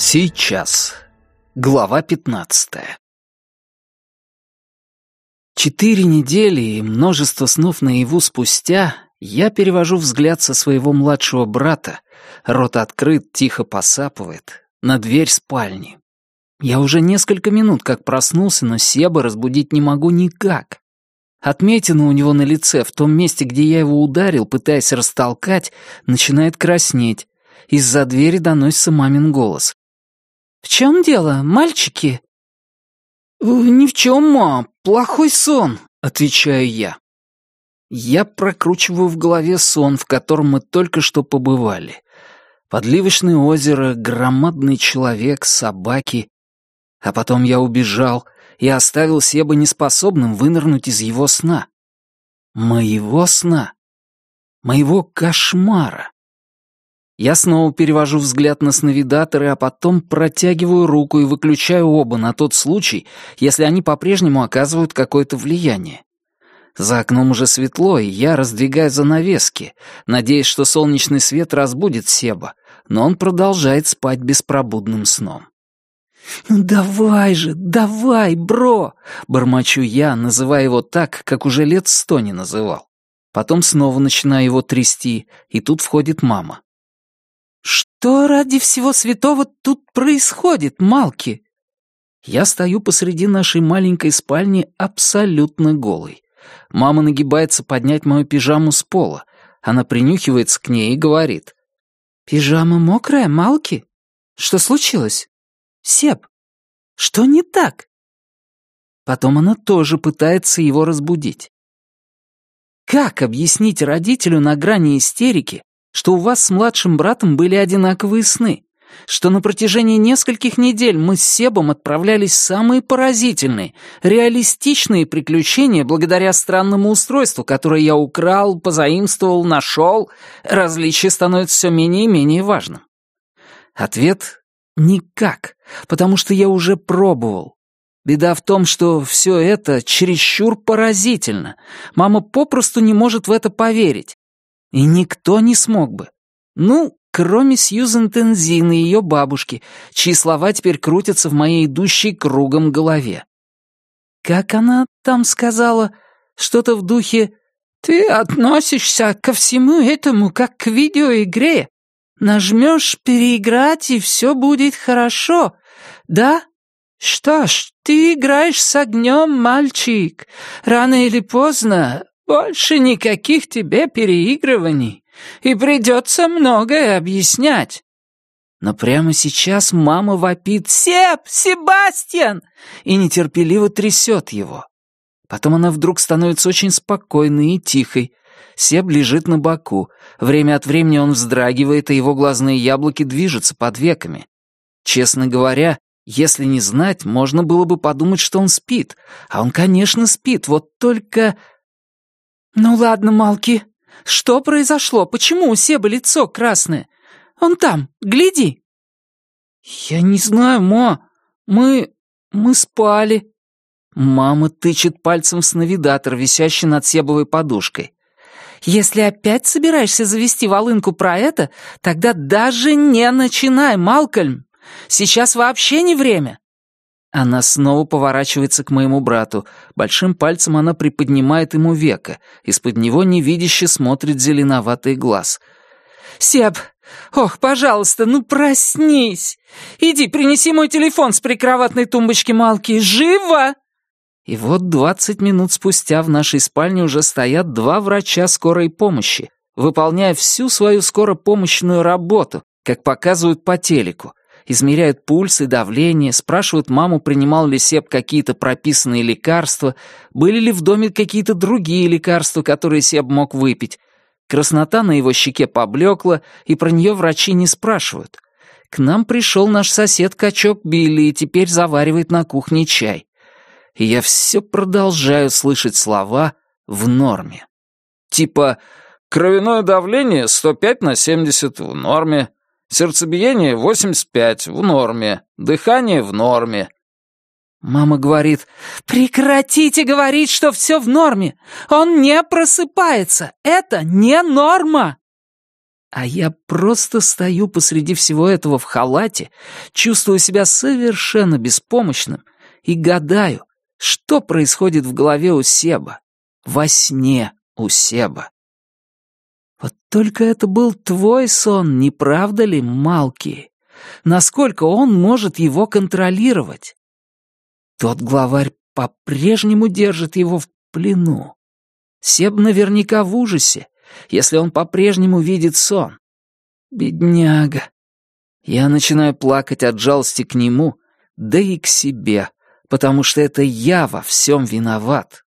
Сейчас. Глава пятнадцатая. Четыре недели и множество снов наяву спустя я перевожу взгляд со своего младшего брата, рот открыт, тихо посапывает, на дверь спальни. Я уже несколько минут как проснулся, но Себа разбудить не могу никак. Отметина у него на лице, в том месте, где я его ударил, пытаясь растолкать, начинает краснеть. Из-за двери доносится мамин голос. «В чем дело, мальчики?» «Ни в чем, ма, плохой сон», — отвечаю я. Я прокручиваю в голове сон, в котором мы только что побывали. Подливочное озеро, громадный человек, собаки. А потом я убежал и оставил Себа неспособным вынырнуть из его сна. Моего сна. Моего кошмара. Я снова перевожу взгляд на сновидаторы, а потом протягиваю руку и выключаю оба на тот случай, если они по-прежнему оказывают какое-то влияние. За окном уже светло, и я раздвигаю занавески, надеясь, что солнечный свет разбудит Себа, но он продолжает спать беспробудным сном. «Ну давай же, давай, бро!» — бормочу я, называя его так, как уже лет сто не называл. Потом снова начинаю его трясти, и тут входит мама. «Что ради всего святого тут происходит, Малки?» Я стою посреди нашей маленькой спальни абсолютно голый. Мама нагибается поднять мою пижаму с пола. Она принюхивается к ней и говорит. «Пижама мокрая, Малки? Что случилось? Сеп, что не так?» Потом она тоже пытается его разбудить. Как объяснить родителю на грани истерики, что у вас с младшим братом были одинаковые сны, что на протяжении нескольких недель мы с Себом отправлялись в самые поразительные, реалистичные приключения благодаря странному устройству, которое я украл, позаимствовал, нашел, различие становится все менее и менее важным. Ответ — никак, потому что я уже пробовал. Беда в том, что все это чересчур поразительно. Мама попросту не может в это поверить. И никто не смог бы. Ну, кроме Сьюзен Тензин и ее бабушки, чьи слова теперь крутятся в моей идущей кругом голове. Как она там сказала? Что-то в духе «Ты относишься ко всему этому как к видеоигре. Нажмешь «переиграть» и все будет хорошо, да?» «Что ж, ты играешь с огнем, мальчик. Рано или поздно больше никаких тебе переигрываний, и придется многое объяснять. Но прямо сейчас мама вопит «Себ! Себастьян!» и нетерпеливо трясет его. Потом она вдруг становится очень спокойной и тихой. Себ лежит на боку. Время от времени он вздрагивает, и его глазные яблоки движутся под веками. Честно говоря, если не знать, можно было бы подумать, что он спит. А он, конечно, спит, вот только «Ну ладно, Малки, что произошло? Почему у Себа лицо красное? Он там, гляди!» «Я не знаю, ма. Мы... мы спали». Мама тычет пальцем в сновидатор, висящий над Себовой подушкой. «Если опять собираешься завести волынку про это, тогда даже не начинай, Малкольм. Сейчас вообще не время. Она снова поворачивается к моему брату. Большим пальцем она приподнимает ему века. Из-под него невидяще смотрит зеленоватый глаз. «Себ, ох, пожалуйста, ну проснись! Иди, принеси мой телефон с прикроватной тумбочки Малки. Живо!» И вот двадцать минут спустя в нашей спальне уже стоят два врача скорой помощи, выполняя всю свою скоропомощную работу, как показывают по телеку, измеряют пульс и давление, спрашивают маму, принимал ли Сеп какие-то прописанные лекарства, были ли в доме какие-то другие лекарства, которые Сеп мог выпить. Краснота на его щеке поблекла, и про нее врачи не спрашивают. К нам пришел наш сосед-качок Билли и теперь заваривает на кухне чай. И я все продолжаю слышать слова «в норме». Типа «кровяное давление 105 на 70 в норме», Сердцебиение 85, в норме. Дыхание в норме. Мама говорит, прекратите говорить, что все в норме. Он не просыпается. Это не норма. А я просто стою посреди всего этого в халате, чувствую себя совершенно беспомощным и гадаю, что происходит в голове у Себа, во сне у Себа. Вот только это был твой сон, не правда ли, Малки? Насколько он может его контролировать? Тот главарь по-прежнему держит его в плену. Себ наверняка в ужасе, если он по-прежнему видит сон. Бедняга. Я начинаю плакать от жалости к нему, да и к себе, потому что это я во всем виноват.